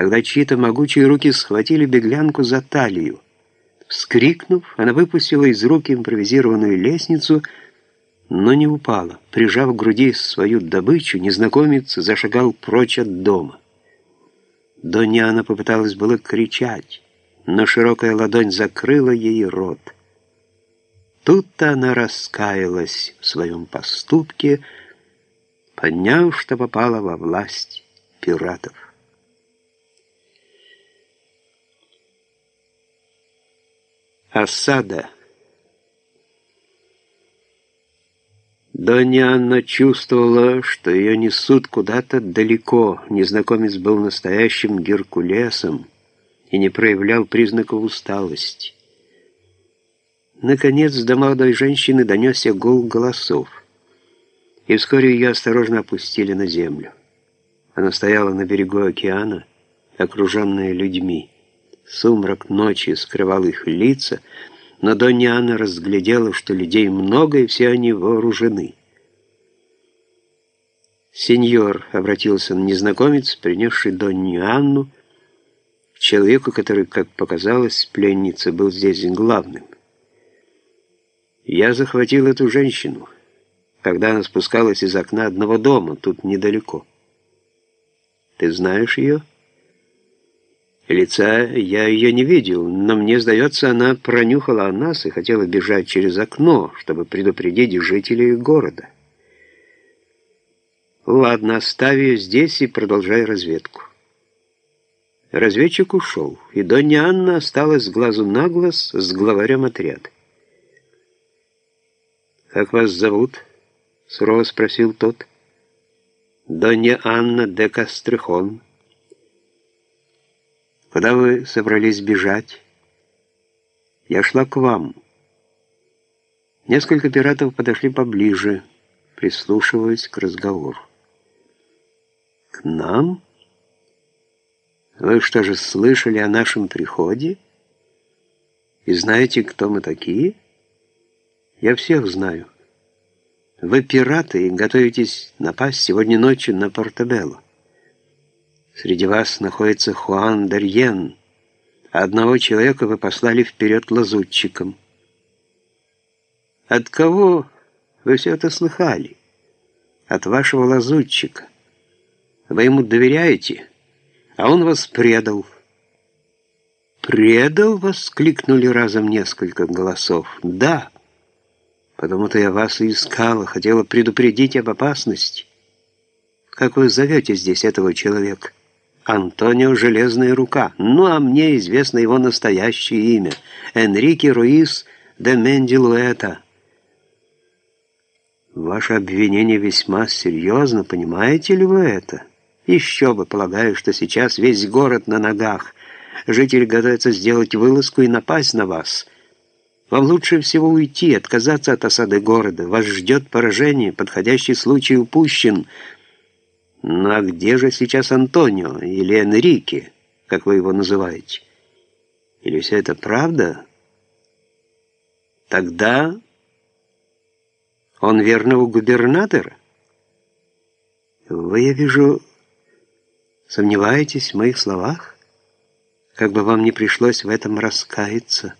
когда чьи-то могучие руки схватили беглянку за талию. Вскрикнув, она выпустила из рук импровизированную лестницу, но не упала. Прижав к груди свою добычу, незнакомец зашагал прочь от дома. Доняна попыталась было кричать, но широкая ладонь закрыла ей рот. Тут-то она раскаялась в своем поступке, поняв, что попала во власть пиратов. Осада. Донья Анна чувствовала, что ее несут куда-то далеко. Незнакомец был настоящим Геркулесом и не проявлял признаков усталости. Наконец до молодой женщины донесся гул голосов, и вскоре ее осторожно опустили на землю. Она стояла на берегу океана, окруженная людьми. Сумрак ночи скрывал их лица, но Донья разглядела, что людей много, и все они вооружены. «Сеньор», — обратился на незнакомец, принесший Донью Анну, к человеку, который, как показалось, пленница был здесь главным. «Я захватил эту женщину, когда она спускалась из окна одного дома, тут недалеко. Ты знаешь ее?» Лица я ее не видел, но мне сдается, она пронюхала о нас и хотела бежать через окно, чтобы предупредить жителей города. Ладно, оставь ее здесь и продолжай разведку. Разведчик ушел, и Донья Анна осталась глазу на глаз с главарем отряда. «Как вас зовут?» — сурово спросил тот. «Донья Анна де Кастрехон». Куда вы собрались бежать? Я шла к вам. Несколько пиратов подошли поближе, прислушиваясь к разговору. К нам? Вы что же слышали о нашем приходе? И знаете, кто мы такие? Я всех знаю. Вы пираты и готовитесь напасть сегодня ночью на Портабелло. Среди вас находится Хуан Дарьен. Одного человека вы послали вперед лазутчиком. От кого вы все это слыхали? От вашего лазутчика. Вы ему доверяете, а он вас предал. «Предал?» — воскликнули разом несколько голосов. «Да, потому-то я вас и искала, хотела предупредить об опасности. Как вы зовете здесь этого человека?» Антонио Железная Рука. Ну, а мне известно его настоящее имя. Энрике Руис де Мендилуэта. Ваше обвинение весьма серьезно, понимаете ли вы это? Еще бы, полагаю, что сейчас весь город на ногах. Жители готовятся сделать вылазку и напасть на вас. Вам лучше всего уйти, отказаться от осады города. Вас ждет поражение, подходящий случай упущен – ну а где же сейчас Антонио или Энрике, как вы его называете? Или все это правда? Тогда он верного губернатора? Вы, я вижу, сомневаетесь в моих словах? Как бы вам не пришлось в этом раскаяться.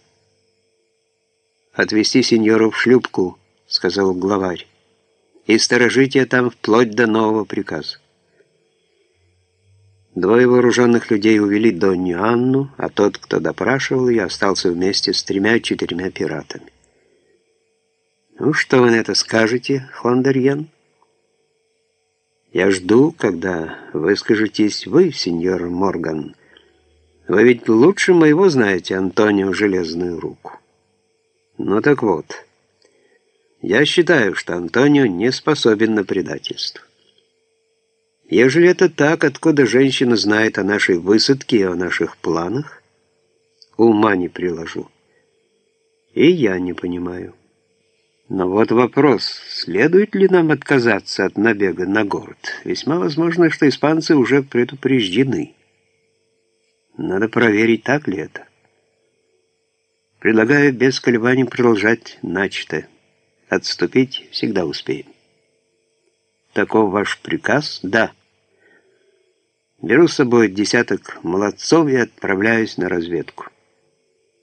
«Отвезти сеньору в шлюпку», — сказал главарь, «и сторожите там вплоть до нового приказа». Двое вооруженных людей увели Донью Анну, а тот, кто допрашивал ее, остался вместе с тремя-четырьмя пиратами. «Ну, что вы на это скажете, Хондарьен?» «Я жду, когда выскажетесь вы, сеньор Морган. Вы ведь лучше моего знаете Антонио Железную Руку. Ну так вот, я считаю, что Антонио не способен на предательство. Ежели это так, откуда женщина знает о нашей высадке и о наших планах? Ума не приложу. И я не понимаю. Но вот вопрос, следует ли нам отказаться от набега на город? Весьма возможно, что испанцы уже предупреждены. Надо проверить, так ли это. Предлагаю без колебаний продолжать начатое. Отступить всегда успеем. Таков ваш приказ? Да. Беру с собой десяток молодцов и отправляюсь на разведку.